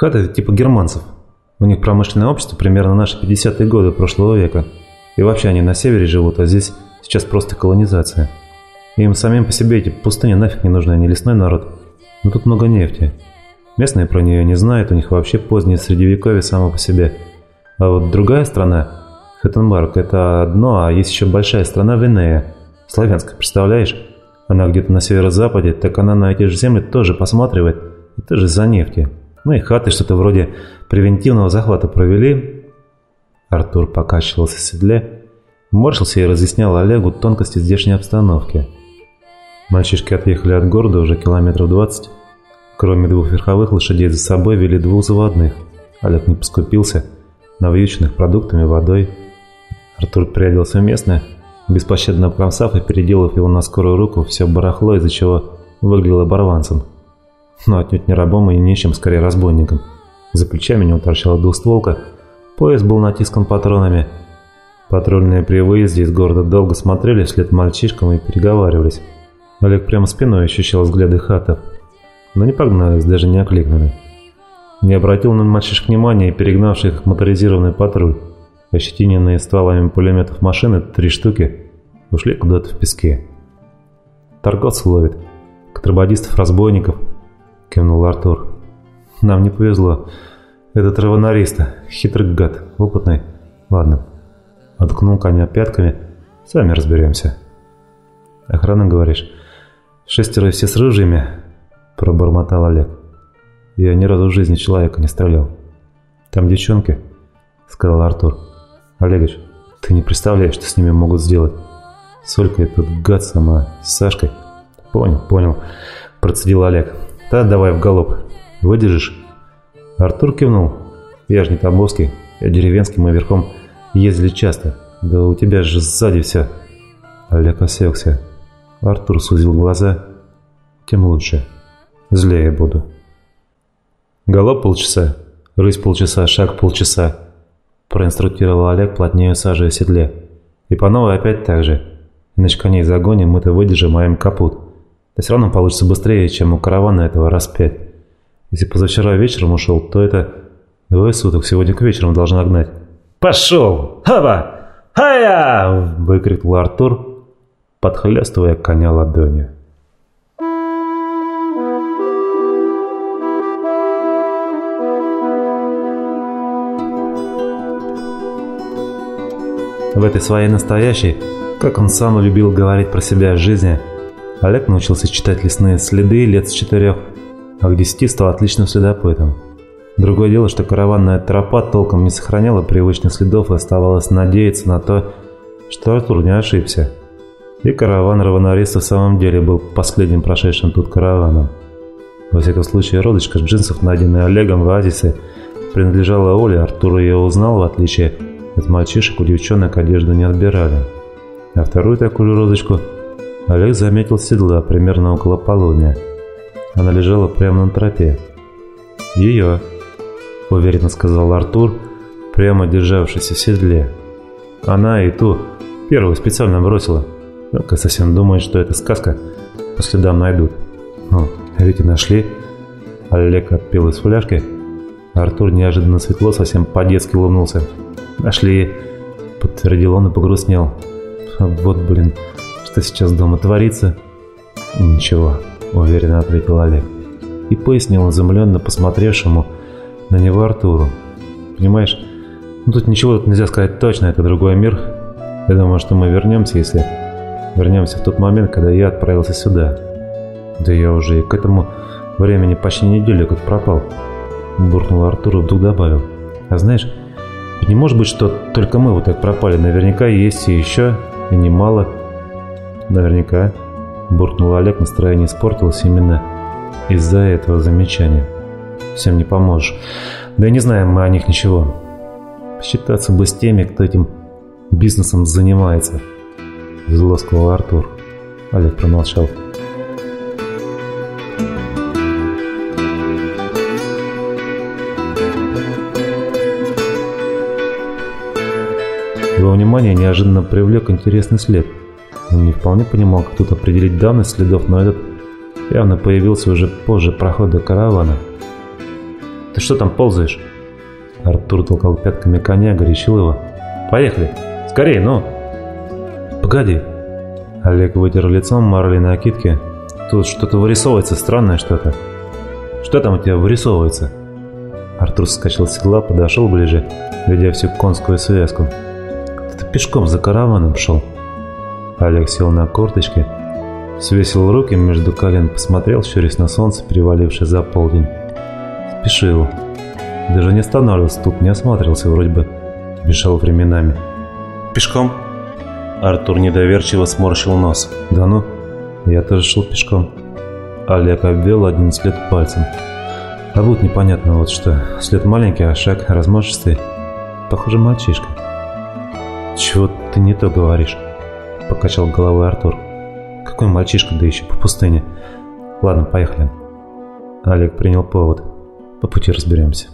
Хаты типа германцев. У них промышленное общество примерно наши 50-е годы прошлого века. И вообще они на севере живут, а здесь сейчас просто колонизация. Им самим по себе эти пустыни нафиг не нужны, они лесной народ. Но тут много нефти. Местные про нее не знают, у них вообще позднее средневековье само по себе. А вот другая страна, Хэттенбарг, это одно, а есть еще большая страна Венея, славянская, представляешь? Она где-то на северо-западе, так она на эти же земли тоже посматривает, и тоже за нефти. Ну и хаты что-то вроде превентивного захвата провели. Артур покачивался в седле, морщился и разъяснял Олегу тонкости здешней обстановки. Мальчишки отъехали от города уже километров двадцать. Кроме двух верховых лошадей за собой вели двух заводных. Олег не поскупился, навьюченных продуктами, водой. Артур приоделся в местное, беспощадно обкромсав и переделав его на скорую руку все барахло, из-за чего выглядел оборванцем. Но отнюдь не рабом и нечем, скорее разбойником. За плечами не торчала двухстволка, пояс был натискан патронами. Патрульные при выезде из города долго смотрели вслед мальчишкам и переговаривались. Олег прямо спиной ощущал взгляды хатов, но не погнались, даже не окликнули. Не обратил на мальчишек внимания и перегнавший их моторизированный патруль. Ощетиненные стволами пулеметов машины, три штуки, ушли куда-то в песке. Торговцы ловит, контрабандистов-разбойников, кивнул Артур. Нам не повезло. Этот равонариста, хитрый гад, опытный. Ладно. Откнул коня пятками. Сами разберемся. Охрана, говоришь? Шестеро все с ружьями? Пробормотал Олег. Я ни разу в жизни человека не стрелял. Там девчонки, сказал Артур. Олегович, ты не представляешь, что с ними могут сделать. С Олькой тут гад сама, с Сашкой. Понял, понял, процедил Олег. Да, давай в галоп. Выдержишь? Артур кивнул. Я же не Тамбовский, я деревенский, мы верхом ездили часто. Да у тебя же сзади все. Олег осекся. Артур сузил глаза. Тем лучше. Злее буду. Галоп полчаса, рысь полчаса, шаг полчаса проинструктировал Олег, плотнее сажая в седле. И по новой опять так же. Иначе коней загоним, мы-то выдержим, а им капут. Да все равно получится быстрее, чем у каравана этого раз пять. Если позавчера вечером ушел, то это двое суток сегодня к вечеру должна гнать. «Пошел! Хаба! Хая!» – выкрикнул Артур, подхлестывая коня ладонью. В этой своей настоящей, как он сам любил говорить про себя жизни, Олег научился читать лесные следы лет с четырех, а к десяти стал отличным следопытом. Другое дело, что караванная тропа толком не сохраняла привычных следов и оставалось надеяться на то, что Артур не ошибся. И караван равонариста в самом деле был последним прошедшим тут караваном. Во всяком случае, родочка джинсов, найденная Олегом в оазисе, принадлежала Оле, Артур ее узнал, в отличие от мальчишек у девчонок одежду не отбирали. А вторую такую же розочку Олег заметил с седла примерно около полудня. Она лежала прямо на тропе. «Ее», — уверенно сказал Артур, прямо державшийся в седле. «Она и ту, первую специально бросила. Только совсем думает, что это сказка, по следам найдут. Ну, ведь и нашли». Олег отпил из фляжки. Артур неожиданно светло, совсем по-детски улыбнулся. «Нашли», — подтвердил он и погрустнел. «Вот, блин, что сейчас дома творится?» «Ничего», — уверенно ответил Олег. И пояснил изумленно посмотревшему на него Артуру. «Понимаешь, ну тут ничего тут нельзя сказать точно, это другой мир. Я думаю, что мы вернемся, если вернемся в тот момент, когда я отправился сюда. Да я уже и к этому времени почти неделю как пропал», — буркнул Артур и вдруг добавил. «А знаешь, не может быть, что только мы вот так пропали. Наверняка есть и еще, и немало. Наверняка. Буркнул Олег, настроение испортилось именно из-за этого замечания. Всем не поможешь. Да и не знаем мы о них ничего. Посчитаться бы с теми, кто этим бизнесом занимается. Зло сказал Артур. Олег промолчал. Его внимание неожиданно привлек интересный след. Он не вполне понимал, как тут определить давность следов, но этот явно появился уже позже прохода каравана. «Ты что там ползаешь? Артур толкал пятками коня, горячил его. Поехали! Скорее, ну! Погоди! Олег вытер лицом марли накидки. Тут что-то вырисовывается, странное что-то. Что там у тебя вырисовывается? Артур скачал с седла, подошел ближе, ведя всю конскую связку. Ты пешком за караваном шел. Олег сел на корточки, свесил руки между колен, посмотрел, щурясь на солнце, перевалившее за полдень. Спешил. Даже не останавливался тут, не осматривался вроде бы. Мешал временами. «Пешком?» Артур недоверчиво сморщил нос. «Да ну, я тоже шел пешком». Олег обвел один след пальцем. А вот непонятно вот что. След маленький, а шаг размашистый. Похоже, мальчишка. «Чего ты не то говоришь?» Покачал головой Артур. «Какой мальчишка, да еще по пустыне. Ладно, поехали». Олег принял повод. По пути разберемся.